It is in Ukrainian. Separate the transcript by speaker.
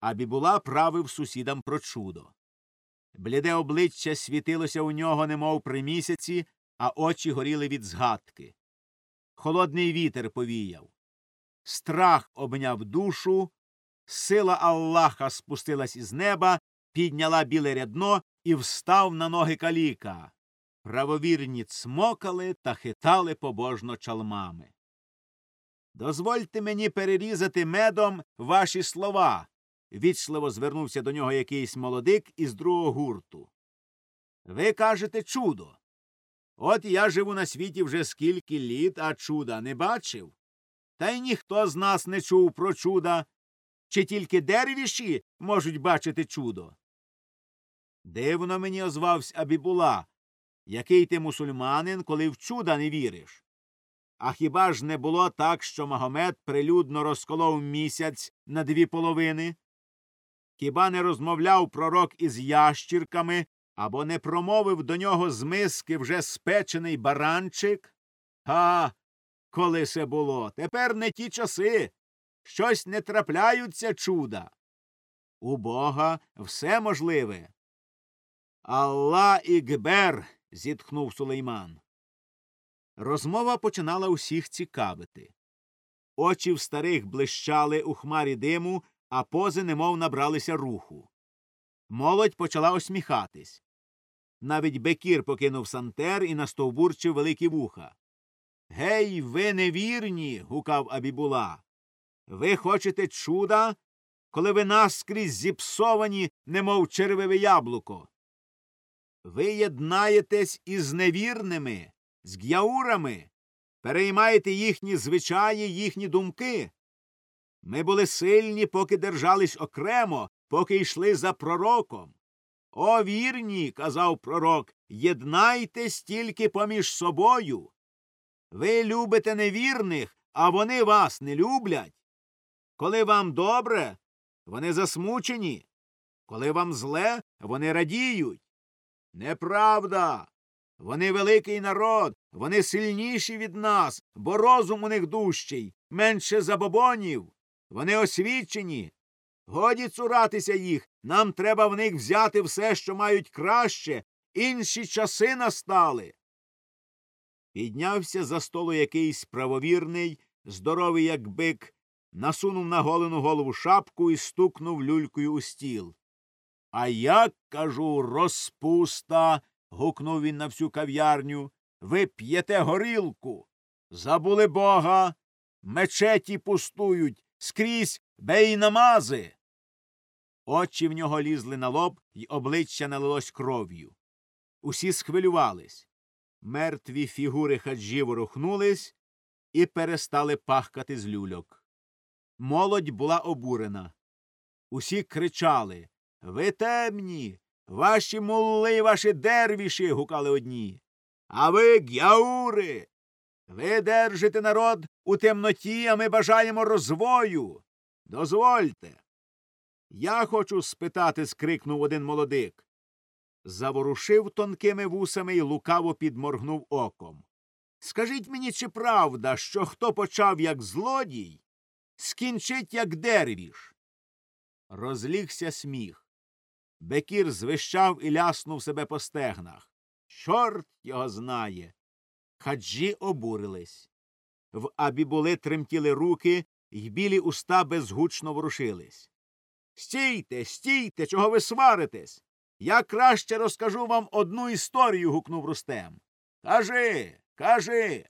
Speaker 1: а Бібула правив сусідам про чудо. Бліде обличчя світилося у нього, немов при місяці, а очі горіли від згадки. Холодний вітер повіяв. Страх обняв душу, сила Аллаха спустилась із неба, підняла біле рядно і встав на ноги каліка. Правовірні цмокали та хитали побожно чалмами. Дозвольте мені перерізати медом ваші слова. Вічливо звернувся до нього якийсь молодик із другого гурту. Ви кажете чудо. От я живу на світі вже скільки літ, а чуда не бачив. Та й ніхто з нас не чув про чуда. Чи тільки дервіші можуть бачити чудо? Дивно мені озвався Абібула. Який ти мусульманин, коли в чуда не віриш? А хіба ж не було так, що Магомед прилюдно розколов місяць на дві половини? Хіба не розмовляв пророк із ящірками або не промовив до нього з миски вже спечений баранчик? Га, коли се було, тепер не ті часи. Щось не трапляються чуда. У Бога все можливе. Алла Ікбер. зітхнув Сулейман. Розмова починала усіх цікавити. Очі в старих блищали у хмарі диму, а пози немов набралися руху. Молодь почала усміхатись. Навіть Бекір покинув сантер і настовбурчив великі вуха. Гей, ви невірні. гукав Абібула. Ви хочете чуда, коли ви наскрізь зіпсовані, немов червиве яблуко. Ви єднаєтесь із невірними, з г'яурами, переймаєте їхні звичаї, їхні думки. Ми були сильні, поки держались окремо, поки йшли за пророком. О, вірні, казав пророк, єднайтесь тільки поміж собою. Ви любите невірних, а вони вас не люблять. Коли вам добре, вони засмучені. Коли вам зле, вони радіють. Неправда. Вони великий народ, вони сильніші від нас, бо розум у них дужчий, менше забобонів. Вони освічені. Годі цуратися їх. Нам треба в них взяти все, що мають краще. Інші часи настали. Піднявся за столу якийсь правовірний, здоровий, як бик, насунув на голену голову шапку і стукнув люлькою у стіл. А як, кажу, розпуста. гукнув він на всю кав'ярню. Ви п'єте горілку. Забули бога. Мечеті пустують, скрізь бей намази. Очі в нього лізли на лоб, і обличчя налилось кров'ю. Усі схвилювались. Мертві фігури хаджів рухнулись і перестали пахкати з люльок. Молодь була обурена. Усі кричали Ви темні. Ваші мулли, ваші дервіші. гукали одні. А ви гяури. Ви держите народ у темноті, а ми бажаємо розвою. Дозвольте. Я хочу спитати. скрикнув один молодик. Заворушив тонкими вусами і лукаво підморгнув оком. Скажіть мені, чи правда, що хто почав як злодій, скінчить як дервіш? Розлігся сміх. Бекір звищав і ляснув себе по стегнах. Чорт його знає. Хаджі обурились. В абібули тремтіли руки, й білі уста безгучно ворушились. Стійте, стійте, чого ви сваритесь? Я краще розкажу вам одну історію. гукнув Рустем. Кажи, кажи.